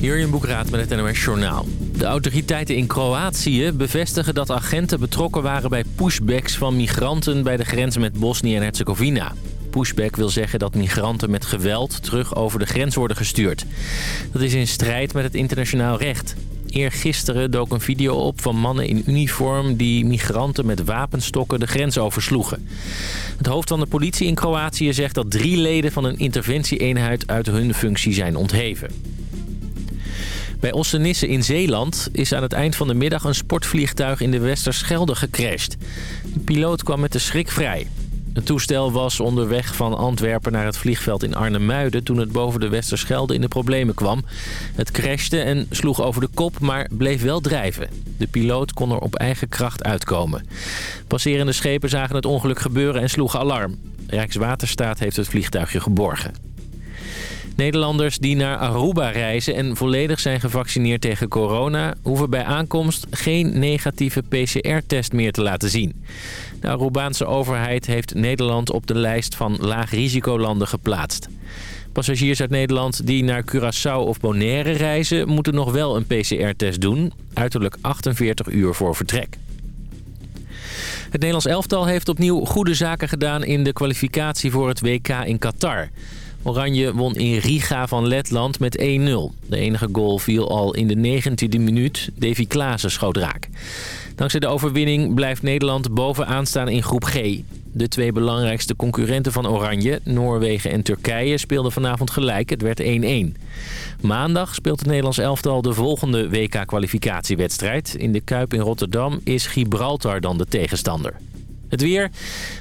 Jurjen Boekraat met het NOS Journaal. De autoriteiten in Kroatië bevestigen dat agenten betrokken waren bij pushbacks van migranten bij de grens met Bosnië en Herzegovina. Pushback wil zeggen dat migranten met geweld terug over de grens worden gestuurd. Dat is in strijd met het internationaal recht. Eergisteren dook een video op van mannen in uniform die migranten met wapenstokken de grens oversloegen. Het hoofd van de politie in Kroatië zegt dat drie leden van een interventieeenheid uit hun functie zijn ontheven. Bij Ossenisse in Zeeland is aan het eind van de middag een sportvliegtuig in de Westerschelde gecrashed. De piloot kwam met de schrik vrij. Het toestel was onderweg van Antwerpen naar het vliegveld in Arnhemuiden... toen het boven de Westerschelde in de problemen kwam. Het crashte en sloeg over de kop, maar bleef wel drijven. De piloot kon er op eigen kracht uitkomen. Passerende schepen zagen het ongeluk gebeuren en sloegen alarm. Rijkswaterstaat heeft het vliegtuigje geborgen. Nederlanders die naar Aruba reizen en volledig zijn gevaccineerd tegen corona... hoeven bij aankomst geen negatieve PCR-test meer te laten zien. De Arubaanse overheid heeft Nederland op de lijst van laag-risicolanden geplaatst. Passagiers uit Nederland die naar Curaçao of Bonaire reizen... moeten nog wel een PCR-test doen, uiterlijk 48 uur voor vertrek. Het Nederlands elftal heeft opnieuw goede zaken gedaan in de kwalificatie voor het WK in Qatar... Oranje won in Riga van Letland met 1-0. De enige goal viel al in de 19e minuut. Davy Klaassen schoot raak. Dankzij de overwinning blijft Nederland bovenaan staan in groep G. De twee belangrijkste concurrenten van Oranje, Noorwegen en Turkije, speelden vanavond gelijk. Het werd 1-1. Maandag speelt het Nederlands elftal de volgende WK-kwalificatiewedstrijd. In de Kuip in Rotterdam is Gibraltar dan de tegenstander. Het weer.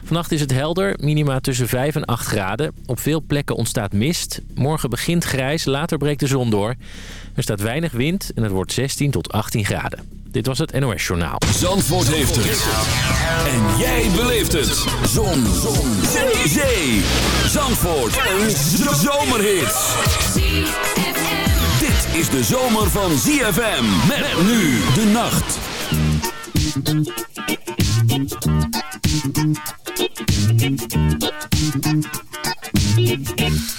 Vannacht is het helder, minima tussen 5 en 8 graden. Op veel plekken ontstaat mist. Morgen begint grijs, later breekt de zon door. Er staat weinig wind en het wordt 16 tot 18 graden. Dit was het NOS Journaal. Zandvoort heeft het. En jij beleeft het. Zon. zon. Zee. Zee. Zandvoort. Een zomerhit. Dit is de zomer van ZFM. Met nu de nacht. Thank you.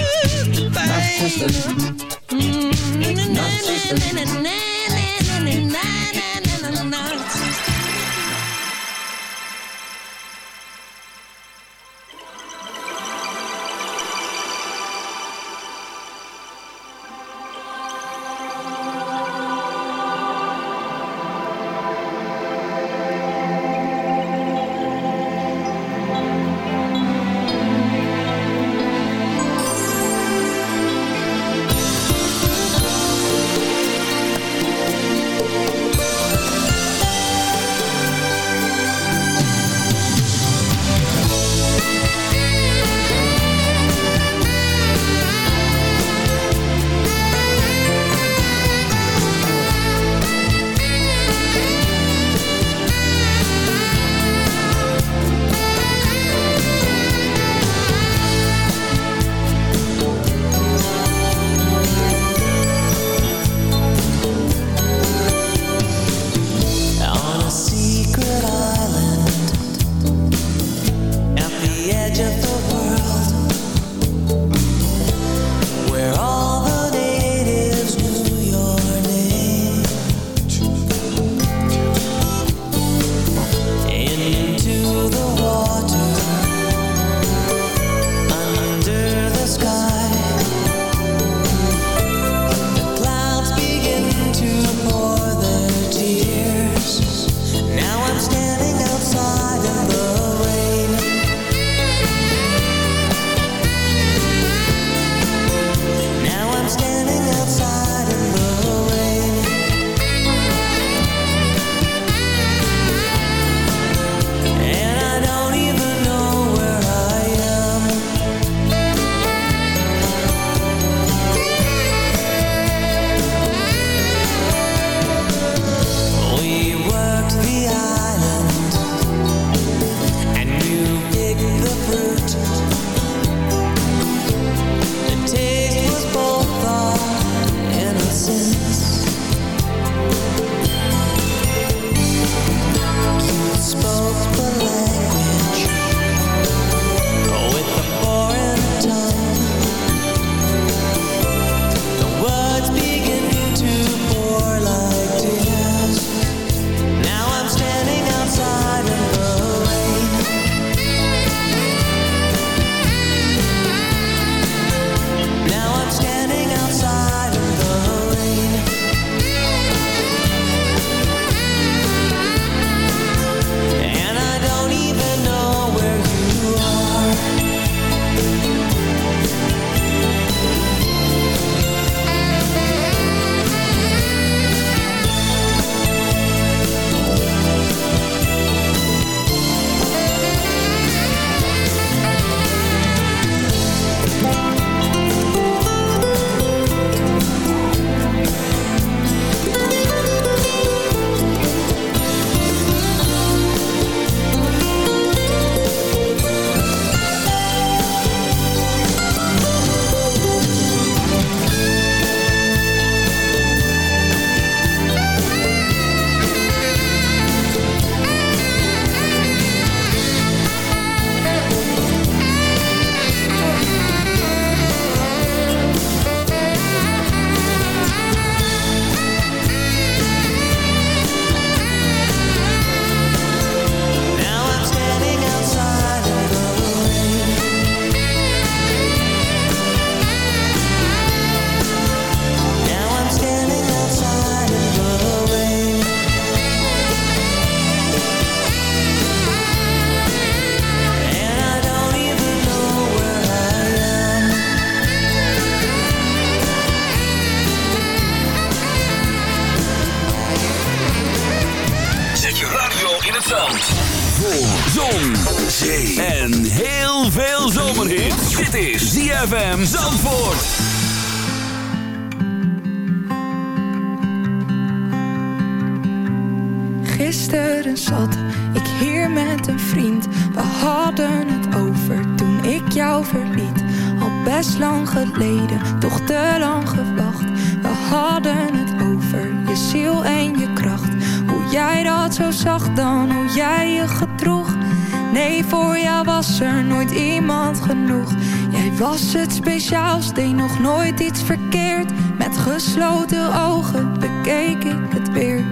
was het speciaals, deed nog nooit iets verkeerd. Met gesloten ogen bekeek ik het weer.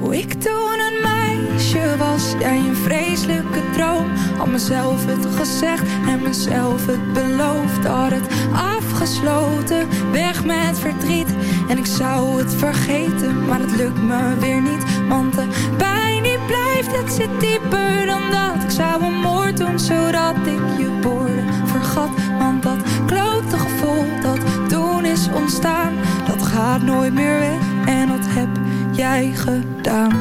Hoe ik toen een meisje was, jij een vreselijke droom. Had mezelf het gezegd en mezelf het beloofd. Had het afgesloten, weg met verdriet. En ik zou het vergeten, maar het lukt me weer niet. Want de pijn die blijft, het zit dieper dan dat. Ik zou een doen, zodat ik je woorden vergat. Want dat klote gevoel dat toen is ontstaan, dat gaat nooit meer weg. En dat heb jij gedaan.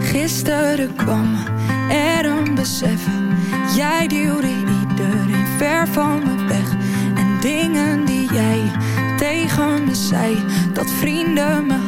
Gisteren kwam er een besef. Jij duwde iedereen ver van me weg. En dingen die jij tegen me zei. Dat vrienden me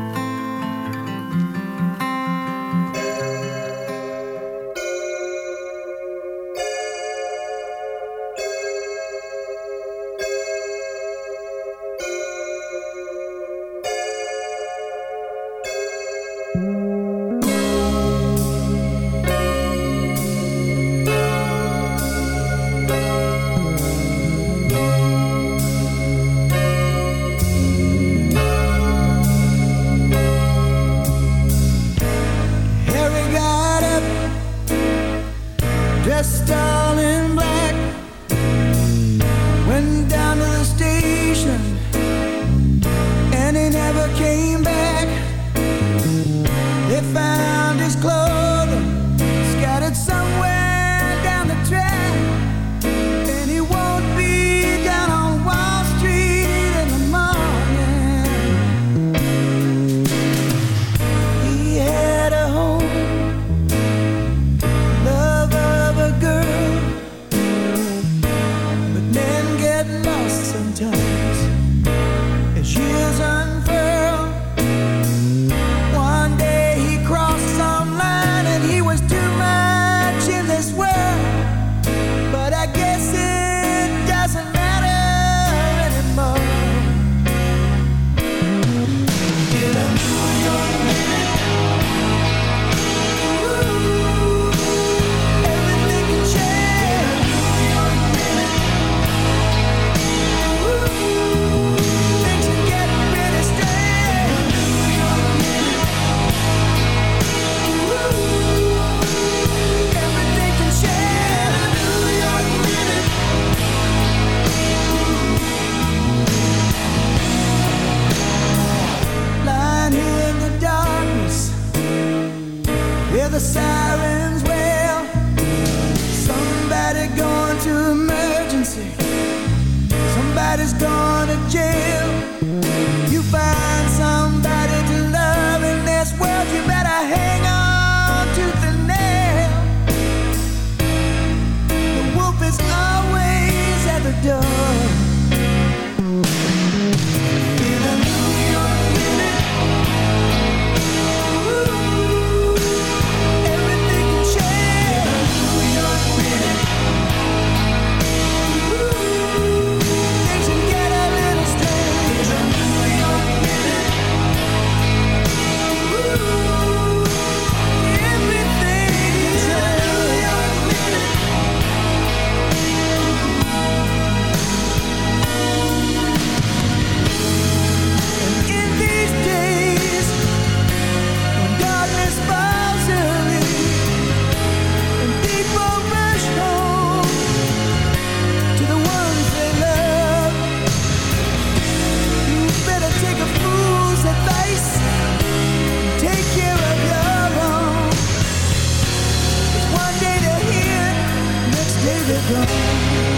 baby, don't.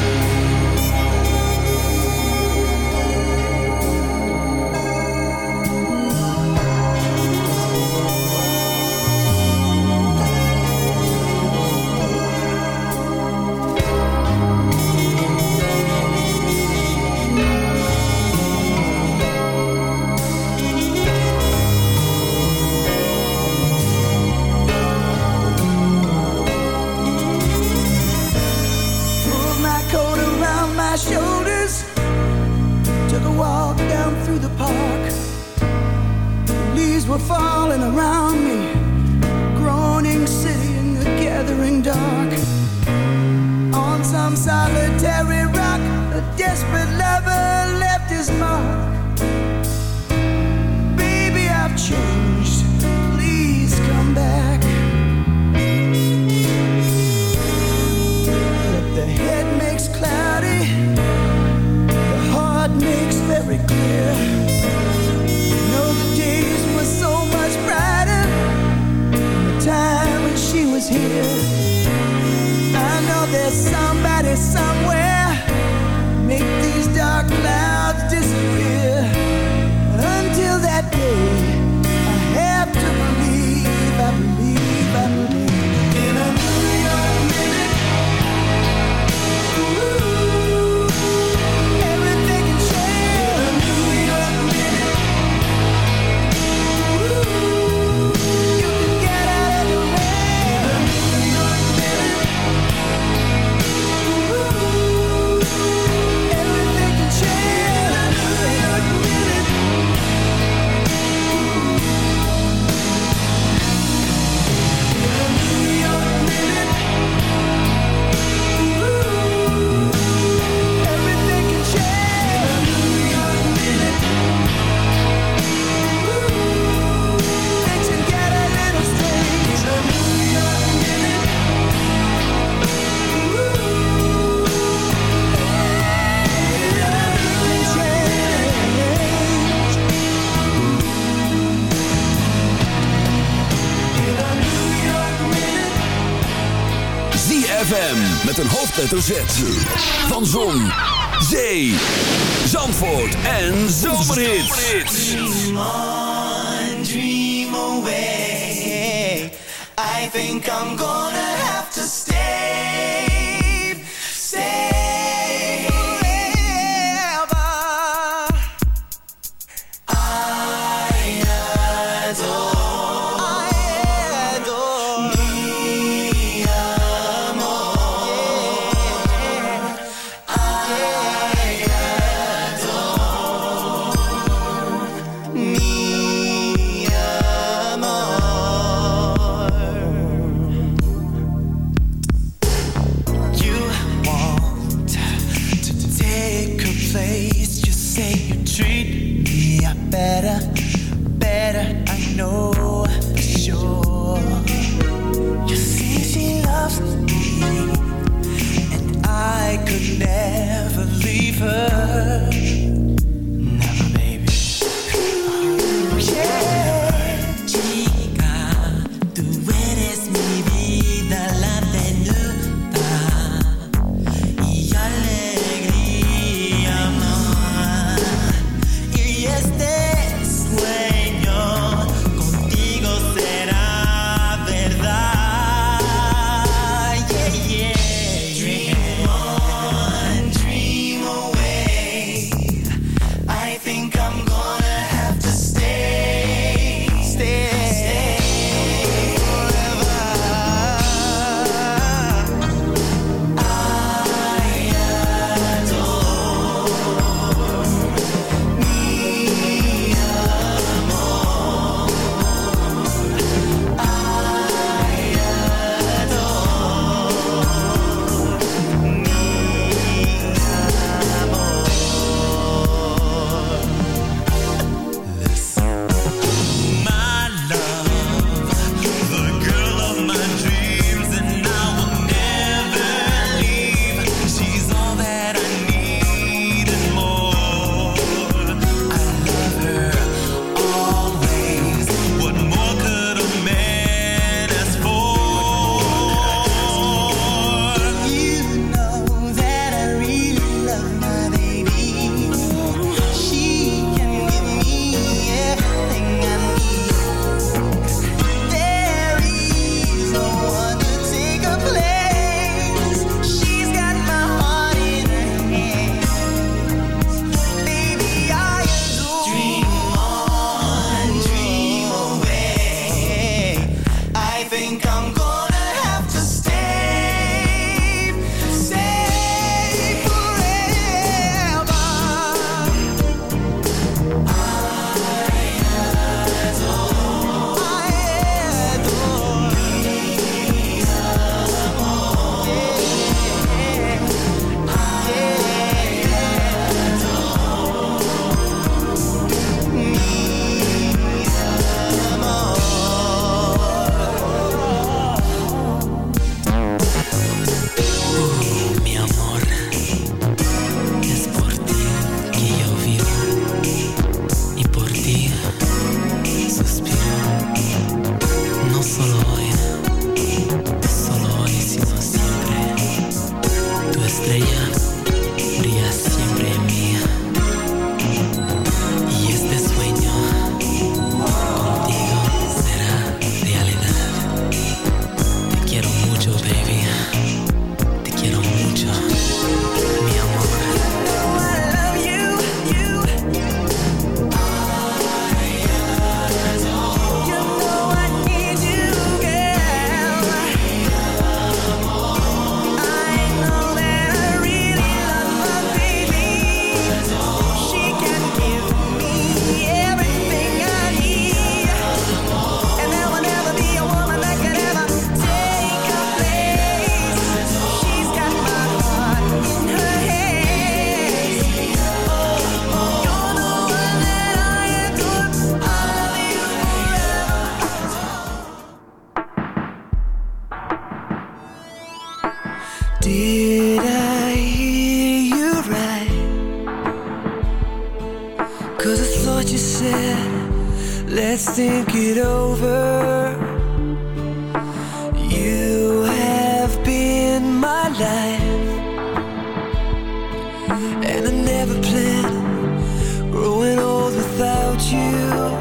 Hoofdletter Z. Van Zon, Zee, Zandvoort en Zomerhits. Dream on, dream away. I think I'm gonna have to stay. Never planned growing old without you.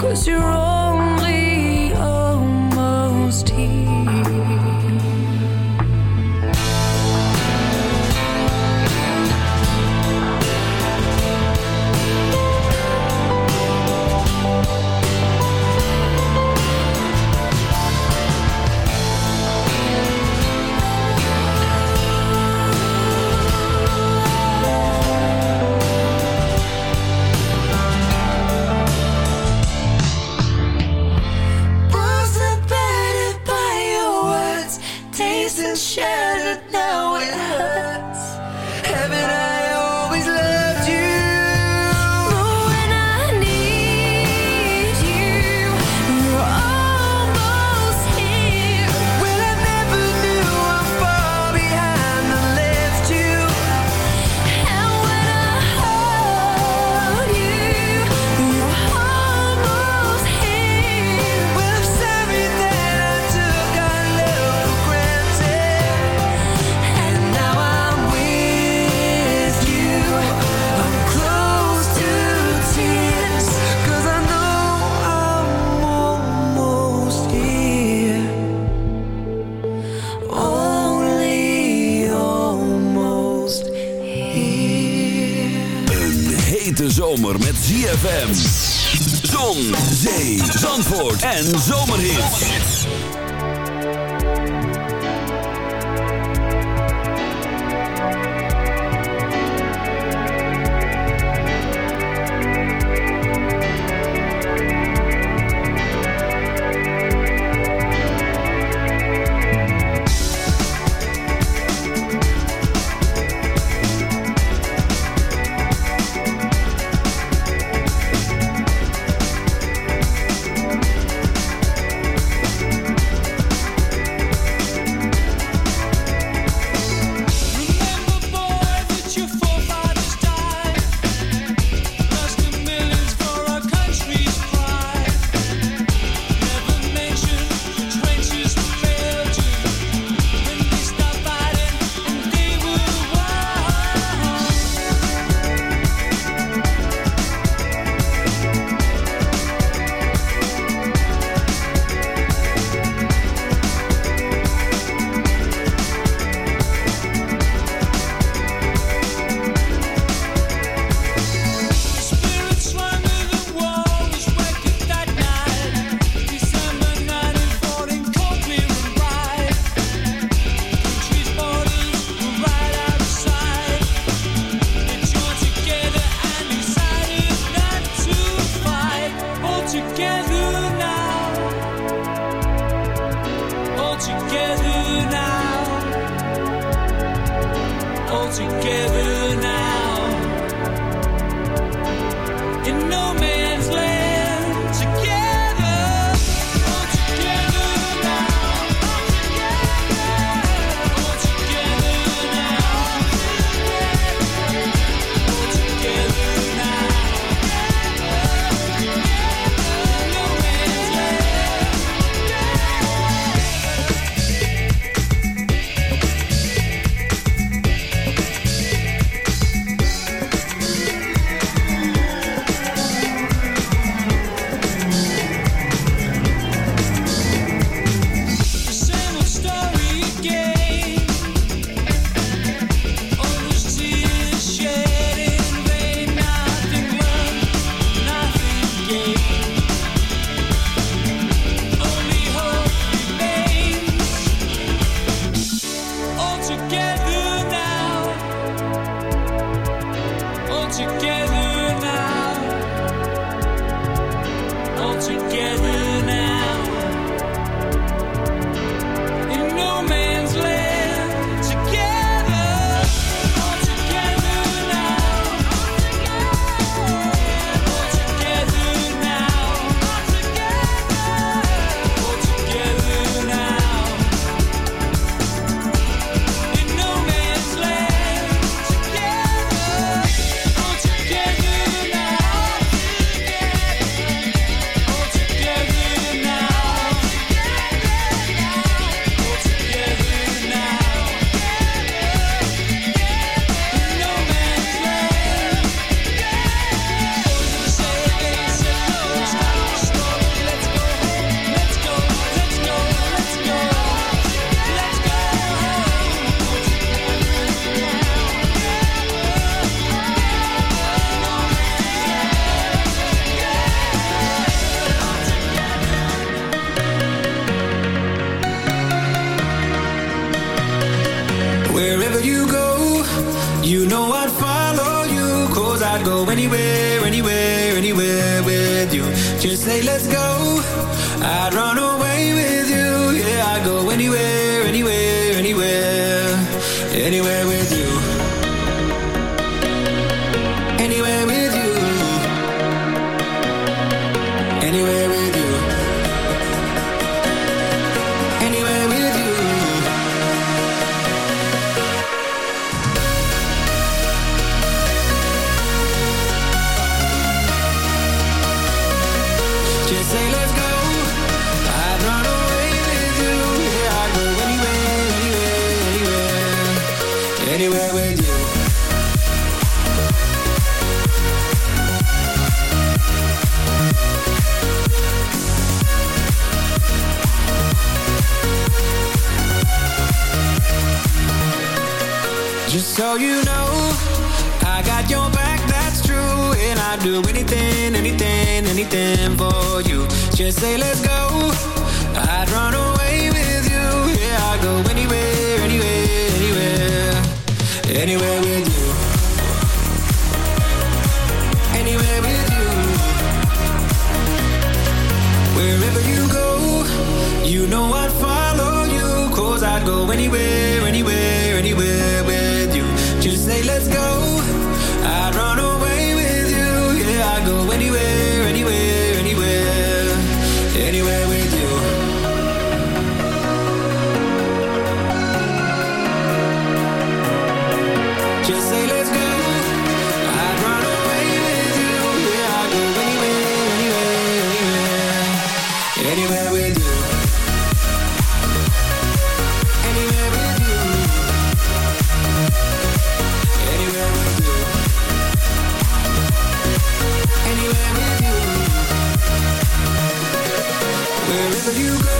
Cause you're only Anywhere with you. Say, let's go. You go,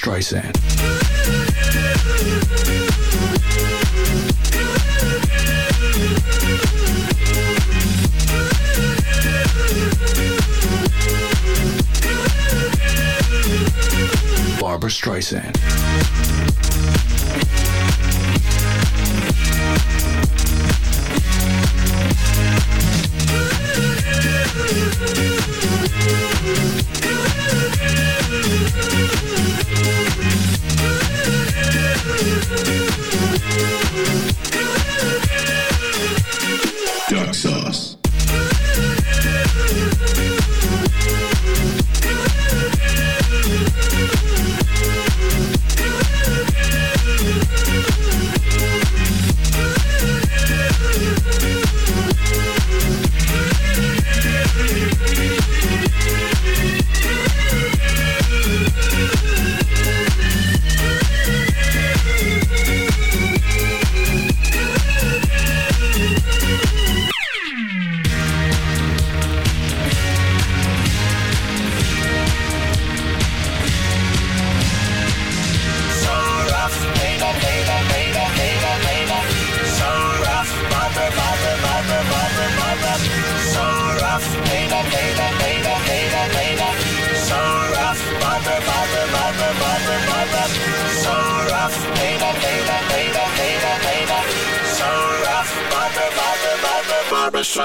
Streisand.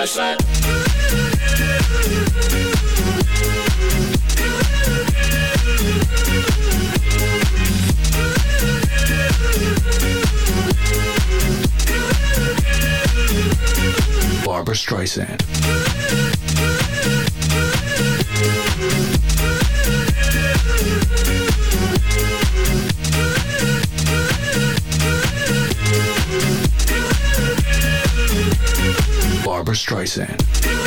slide. Barbara Streisand. Streisand.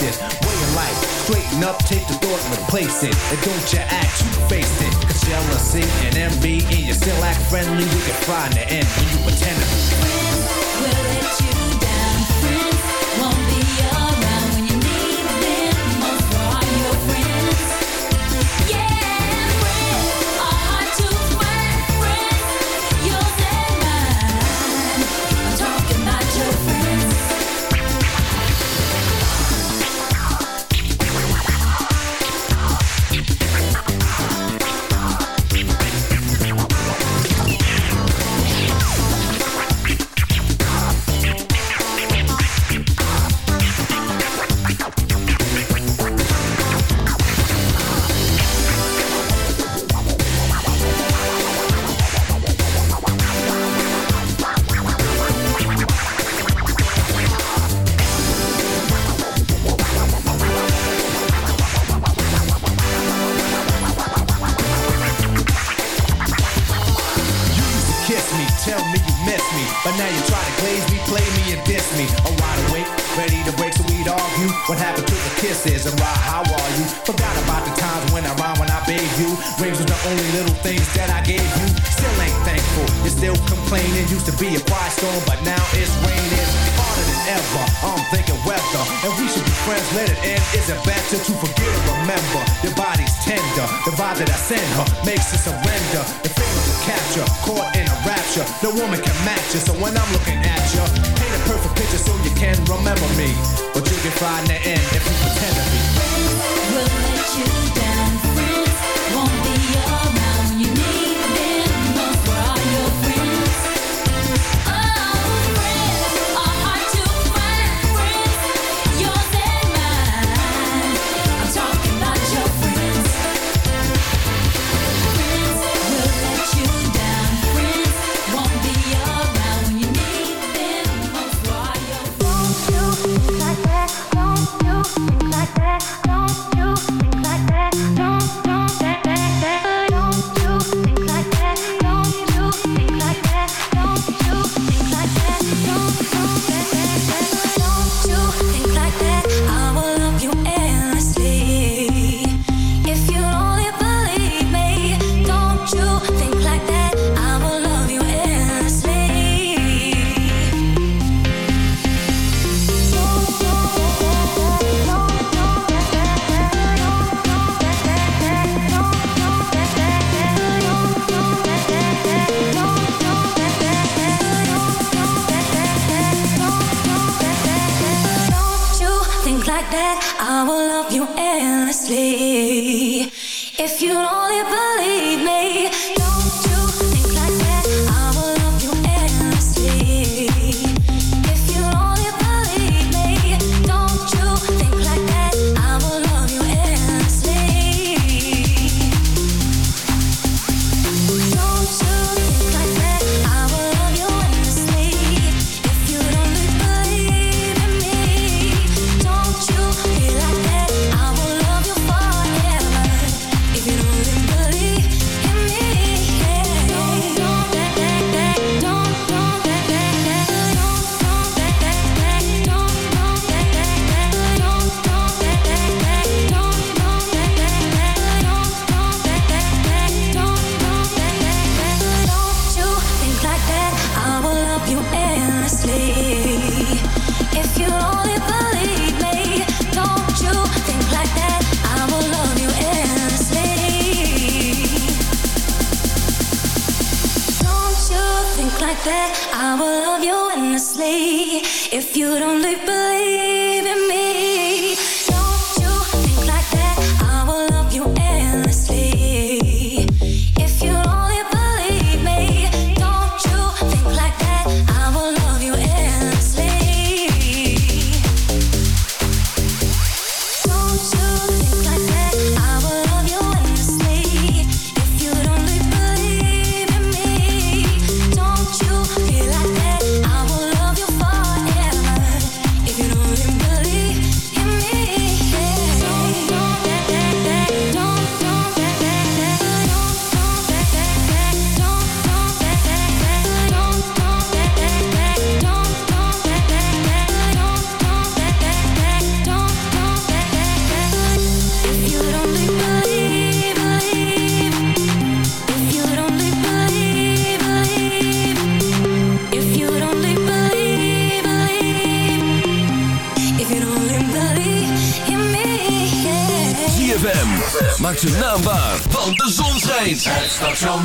this way of life. Straighten up, take the thought and replace it. And don't you act, you face it. Cause jealousy and envy, and you still act friendly. We can find the end when you pretend to. When will it woman can match you. So when I'm